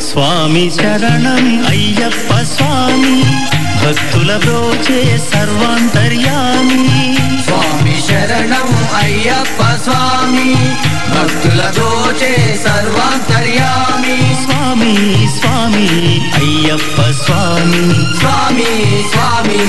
స్వామి శరణం అయ్యప్ప స్వామి భక్తుల బ్రోచే సర్వాంతర్యామి. స్వామి శరణం అయ్యప్ప స్వామి భక్తుల దోచే సర్వాంతర్యామి. స్వామి స్వామి అయ్యప్ప స్వామి. స్వామి స్వామి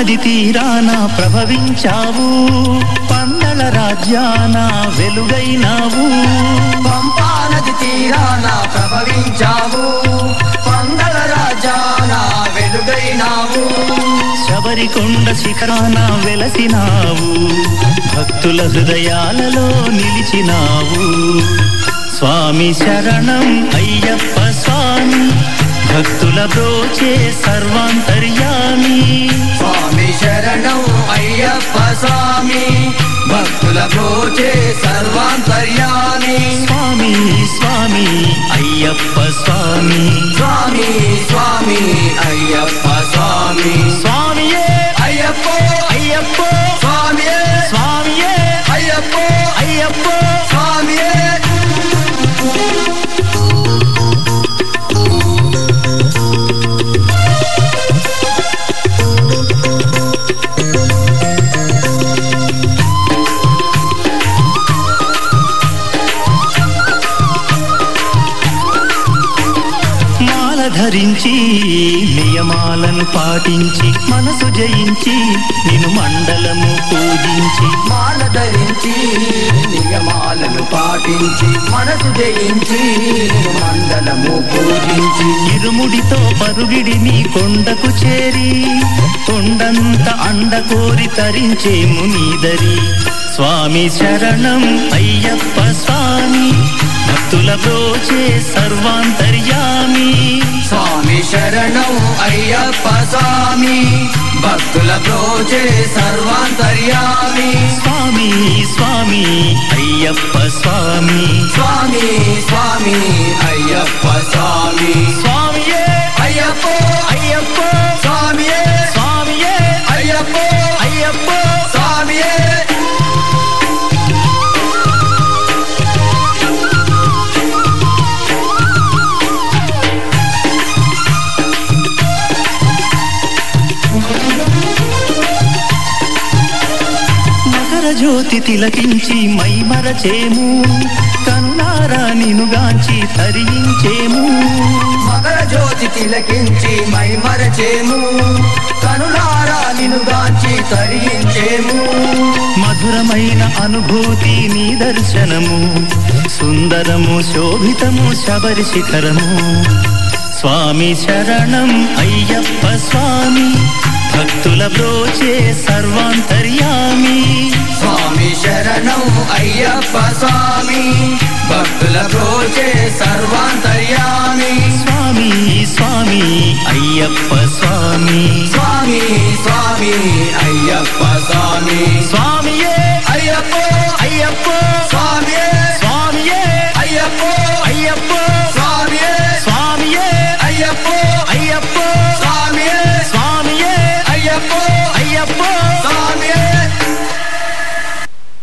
నది తీరాన ప్రభవించావు. పందల రాజ్యాన వెలుగైనావు. పంపా నది తీరాన ప్రభవించావు. పందల రాజాన వెలుగైనావు. శబరికొండ శిఖరాన వెలసినావు. భక్తుల హృదయాలలో నిలిచినావు. స్వామి శరణం అయ్యప్ప స్వామి. భక్తుల బ్రోచే సర్వాంతర్యామి భక్తుల భోజే సర్వాంతర్యామి స్వామి స్వామి అయ్యప్ప ధరించి నియమాలను పాటించి మనసు జయించి నిన్ను మండలము పూజించి మాల ధరించి నియమాలను పాటించి మనసు జయించి మండలము పూజించి. ఇరుముడితో పరుగిడి నీ కొండకు చేరి కొండంత అండ కోరి తరించే మునీదరి స్వామి శరణం అయ్యప్ప స్వామి భక్తుల బ్రోచే సర్వాంతర్యా శరణం అయ్యప్ప స్వామి. భక్తుల ప్రోజే సర్వాంతర్యామి. స్వామి స్వామి అయ్యప్ప స్వామి. స్వామి స్వామి అయ్యప్ప స్వామి. స్వామియే అయ్యప్ప అయ్యప్ప. స్వామియే. స్వామియే అయ్యప్ప అయ్యప్ప. జ్యోతి తిలకించి మైమరచేము కనులారా నినుగాంచి తరించేము మకర జ్యోతి తిలకించి మైమరచేము కనులారా నినుగాంచి తరించేము మధురమైన అనుభూతి నీ దర్శనము. సుందరము శోభితము శబరి శిఖరము. స్వామి శరణం అయ్యప్ప స్వామి. భక్తుల బ్రోచే సర్వాంతర్యామి. ప్రోచే సర్వాంతర్యామి. స్వామి స్వామి అయ్యప్ప స్వామి. స్వామి స్వామి అయ్యప్ప స్వామి.